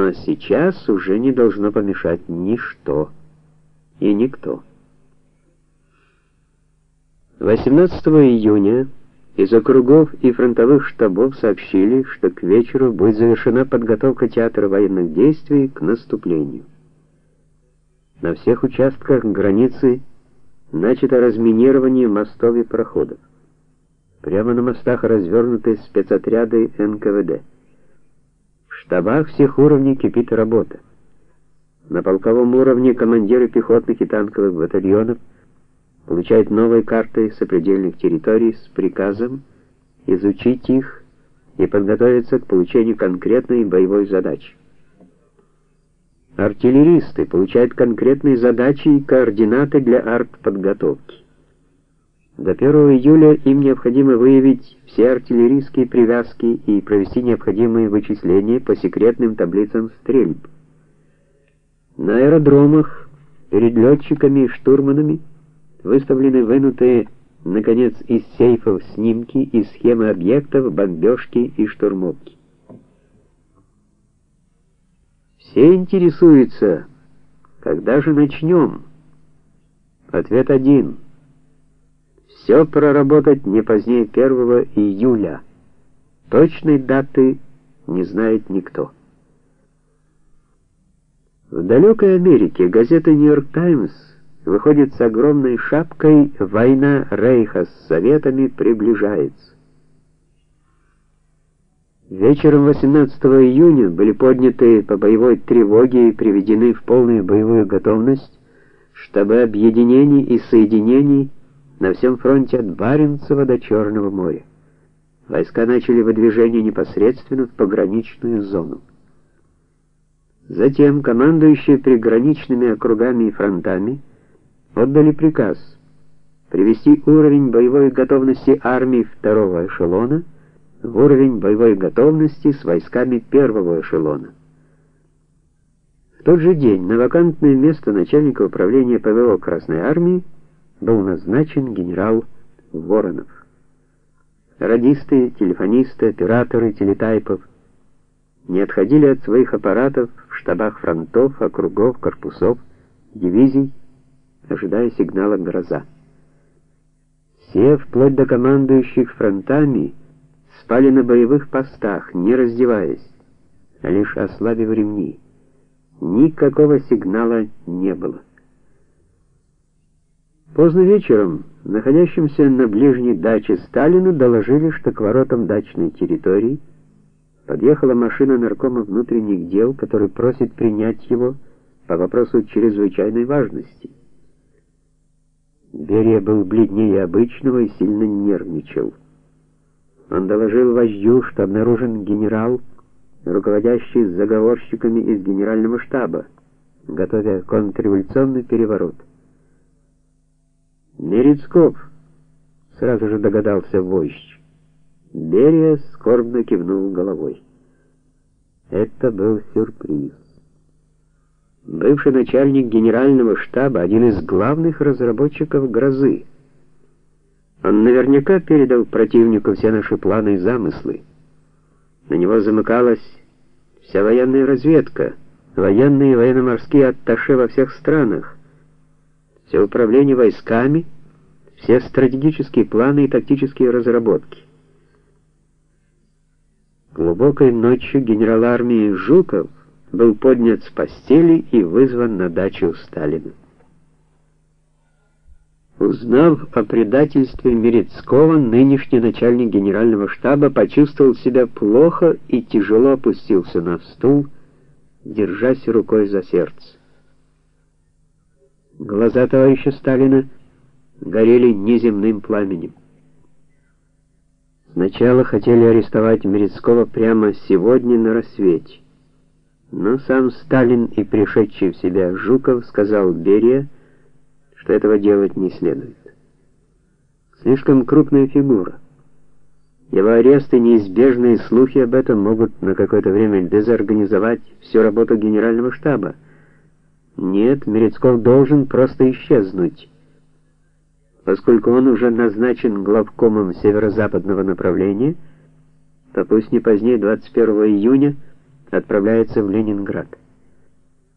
Но сейчас уже не должно помешать ничто и никто. 18 июня из округов и фронтовых штабов сообщили, что к вечеру будет завершена подготовка театра военных действий к наступлению. На всех участках границы начато разминирование мостов и проходов. Прямо на мостах развернуты спецотряды НКВД. Штабах всех уровней кипит работа. На полковом уровне командиры пехотных и танковых батальонов получают новые карты сопредельных территорий с приказом изучить их и подготовиться к получению конкретной боевой задачи. Артиллеристы получают конкретные задачи и координаты для артподготовки. До 1 июля им необходимо выявить все артиллерийские привязки и провести необходимые вычисления по секретным таблицам стрельб. На аэродромах перед летчиками и штурманами выставлены вынутые, наконец, из сейфов снимки и схемы объектов бомбежки и штурмовки. Все интересуются, когда же начнем? Ответ один. Все проработать не позднее 1 июля. Точной даты не знает никто. В далекой Америке газета Нью-Йорк Таймс выходит с огромной шапкой «Война Рейха с Советами приближается». Вечером 18 июня были подняты по боевой тревоге и приведены в полную боевую готовность штабы объединений и соединений на всем фронте от Баренцева до Черного моря. Войска начали выдвижение непосредственно в пограничную зону. Затем командующие приграничными округами и фронтами отдали приказ привести уровень боевой готовности армии второго эшелона в уровень боевой готовности с войсками первого эшелона. В тот же день на вакантное место начальника управления ПВО Красной армии был назначен генерал Воронов. Радисты, телефонисты, операторы телетайпов не отходили от своих аппаратов в штабах фронтов, округов, корпусов, дивизий, ожидая сигнала «Гроза». Все, вплоть до командующих фронтами, спали на боевых постах, не раздеваясь, а лишь ослабив ремни. Никакого сигнала не было. Поздно вечером, находящимся на ближней даче Сталину, доложили, что к воротам дачной территории подъехала машина наркома внутренних дел, который просит принять его по вопросу чрезвычайной важности. Берия был бледнее обычного и сильно нервничал. Он доложил вождю, что обнаружен генерал, руководящий заговорщиками из генерального штаба, готовя контрреволюционный переворот. Мерецков сразу же догадался вождь. Берия скорбно кивнул головой. Это был сюрприз. Бывший начальник генерального штаба, один из главных разработчиков «Грозы», он наверняка передал противнику все наши планы и замыслы. На него замыкалась вся военная разведка, военные и военно-морские атташе во всех странах, все управление войсками, все стратегические планы и тактические разработки. Глубокой ночью генерал армии Жуков был поднят с постели и вызван на дачу Сталина. Узнав о предательстве Мерецкого, нынешний начальник генерального штаба почувствовал себя плохо и тяжело опустился на стул, держась рукой за сердце. Глаза товарища Сталина горели неземным пламенем. Сначала хотели арестовать Мерецкого прямо сегодня на рассвете. Но сам Сталин и пришедший в себя Жуков сказал Берия, что этого делать не следует. Слишком крупная фигура. Его арест и неизбежные слухи об этом могут на какое-то время дезорганизовать всю работу генерального штаба. Нет, Мерецков должен просто исчезнуть. Поскольку он уже назначен главкомом северо-западного направления, то пусть не позднее 21 июня отправляется в Ленинград.